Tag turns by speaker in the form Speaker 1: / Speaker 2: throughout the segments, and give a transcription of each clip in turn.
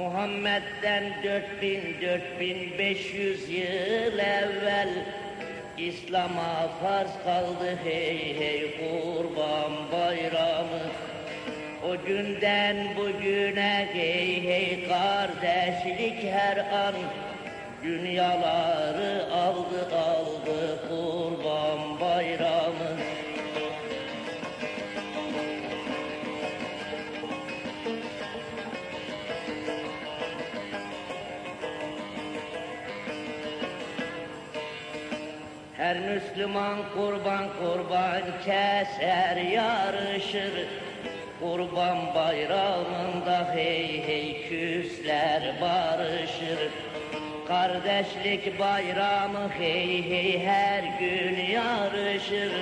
Speaker 1: Muhammed'den 4000 4500 yıl evvel İslam'a farz kaldı hey hey kurban bayramı. O günden bugüne hey hey kardeşlik her an. Dünyaları aldı aldı kurban Her Müslüman kurban kurban keser yarışır. Kurban bayramında hey hey küsler barışır. Kardeşlik bayramı hey hey her gün yarışır.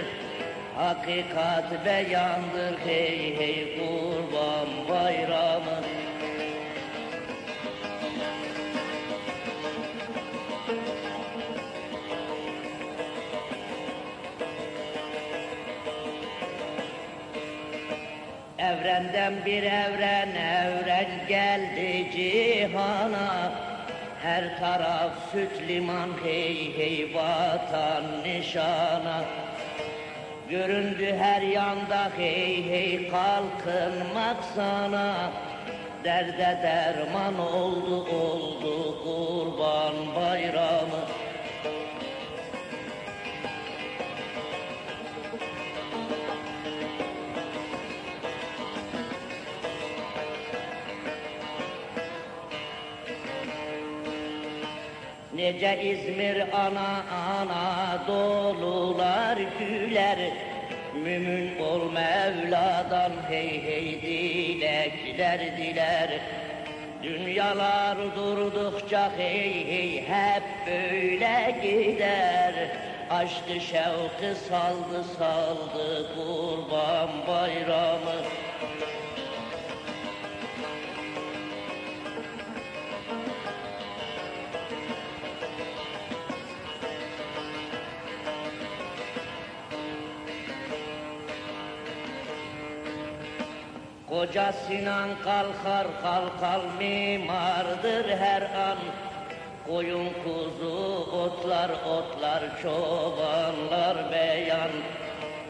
Speaker 1: Hakikat beyandır hey hey kurban bayramı Evrenden bir evren evren geldi cihana. Her taraf süt liman hey hey vatan nişana. Göründü her yanda hey hey kalkınmak sana Derde derman oldu oldu kurban bayramı Nece İzmir ana ana dolular güler. Mümin ol Mevla'dan hey hey dilekler diler. Dünyalar durdukça hey hey hep böyle gider. Açtı şevki saldı saldı kurban bayramı Koca Sinan kalkar kalkar mimardır her an. Koyun kuzu otlar otlar çobanlar beyan.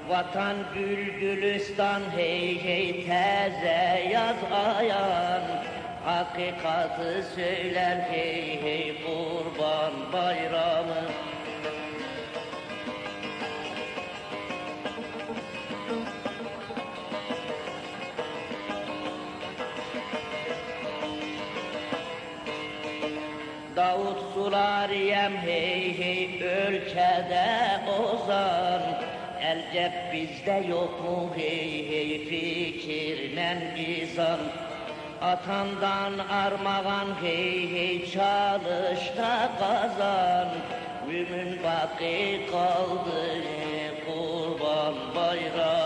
Speaker 1: Vatan gül gülistan hey hey teze yaz ayan. Hakikatı söyler hey hey Davut sular yem hey hey ülkede ozan El cep bizde yok mu hey hey fikirlen izan. Atandan armağan hey hey çalış da kazan. Mümin baki kaldı kurban bayram